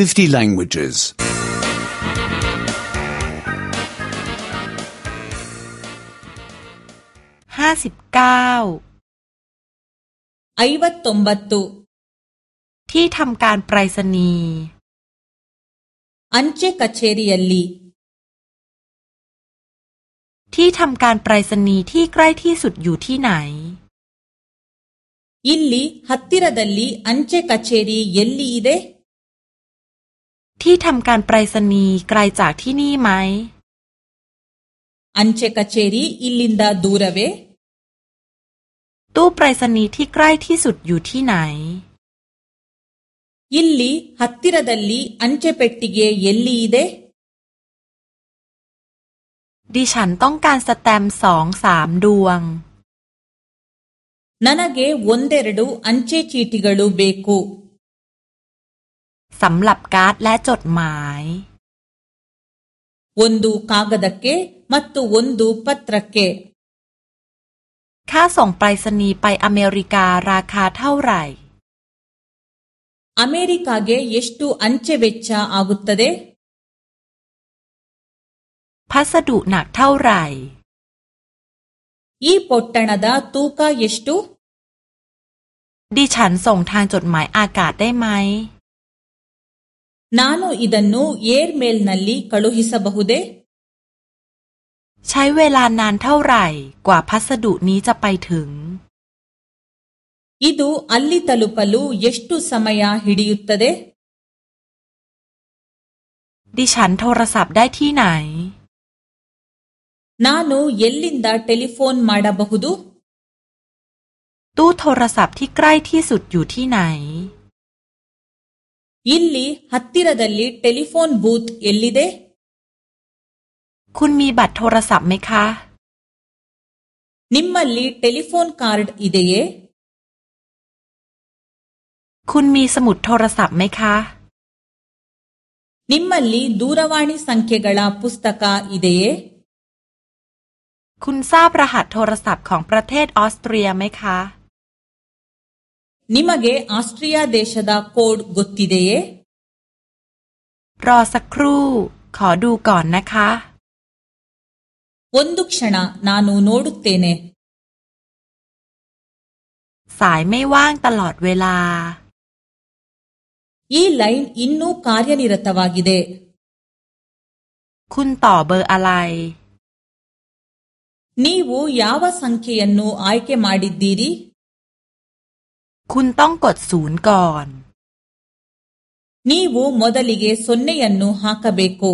50 languages. 59 ಐವತ್ತೊಂಬತ್ತು ที่ทำการไปรษณีย์ ಅಂಚೆ ಕಚೇರಿಯಲ್ಲಿ ที่ทำการไปรษณีย์ที่ใกล้ที่สุดอยู่ที่ไหน ಇಲ್ಲಿ ಹತ್ತಿರದಲ್ಲಿ ಅಂಚೆ ಕಚೇರಿ ಎಲ್ಲಿ ಇದೆ ที่ทำการไปรษณีย์ไกลจากที่นี่ไหม อันเชกเชรีอิลินดา ดูระเว ตู้ไปรษณีย์ที่ใกล้ที่สุดอยู่ที่ไหนยิลลีหัตติระดัลลีอันเช เปตติเกเยลลี เด ดิฉันต้องการสแตมสองสามดวง นันเกวันเดรดู อันเช ชีติกาดูเบกูสำหรับการ์ดและจดหมายว ಒಂದು ಕ ก ಗ ದ ะ್ ಕ ೆ ಮ ತ ್ ತ ตุวันดูปัตรเกค่าส่งไปรษณีย์ไปอเมริการาคาเท่าไหร่ อเมริกาเกเยสตูอันเชเวชชาอากุตเด พัสดุหนักเท่าไหร่ อีปอตೊน್ดาตูก ಕ เยสตู ดิฉันส่งทางจดหมายอากาศได้ไหม ನಾನು ಇದನ್ನು ಏರ್ ಮೇಲ್ನಲ್ಲಿ ಕಳುಹಿಸಬಹುದೇ ใช้เวลานานเท่าไหร่กว่าพัสดุนี้จะไปถึง ಇ ลು ಅ ಲ ัลಿ ತ ಲ ล ಪ ยು ಎಷ್ಟು ಸಮಯ ಹ ಿฮิดิยุตตเดิฉันโทรศัพท์ได้ที่ไหนน ನ เยลลินดาโทรศัพท์มาดಾบบหุดูตู้โทรศัพท์ที่ใกล้ที่สุดอยู่ที่ไหน ಇಲ್ಲಿ ಹತ್ತಿರದಲ್ಲಿ ಟೆಲಿಫೋನ್ ಬೂತ್ ಎಲ್ಲಿದೆ คุณมีบัตรโทรศัพท์ไหมคะนิมมัลลีಿทೆ ಲ ಿ ಫ ೋ ನ ್ ಕಾರ್ಡ್ ಇ เೆคุณมีสมุดโทรศัพท์ไหมคะ ನಿಮ್ಮಲ್ಲಿ าೂ ರ ವ ಾ ಣ ಿ ಸ ಂ ಖ ก ಯ า ಗ ಳ ಪ ุสตกาอิดเยคุณทราบรหัสโทรศัพท์ของประเทศออสเตรียไหมคะ ನಿಮಗೆ ಆಸ್ಟ್ರಿಯಾ ದೇಶದ ಕೋಡ್ ಗೊತ್ತಿದೆಯೇ รอสักครู่ขอดูก่อนนะคะ ಒಂದು ಕ್ಷಣ ನಾನು ನೋಡುತ್ತೇನೆ สายไม่ว่างตลอดเวลา ಈ ಲೈನ್ ಇನ್ನೂ ಕಾರ್ಯನಿರತವಾಗಿದೆ คุณต่อเบอร์อะไร ನೀವು ಯಾವ ಸಂಖ್ಯೆಯನ್ನು ಆಯ್ಕೆ ಮಾಡಿದ್ದೀರಿ คุณต้องกดศูนย์ก่อน ನೀವು ಮೊದಲಿಗೆ ಸೊನ್ನೆಯನ್ನು ಹಾಕಬೇಕು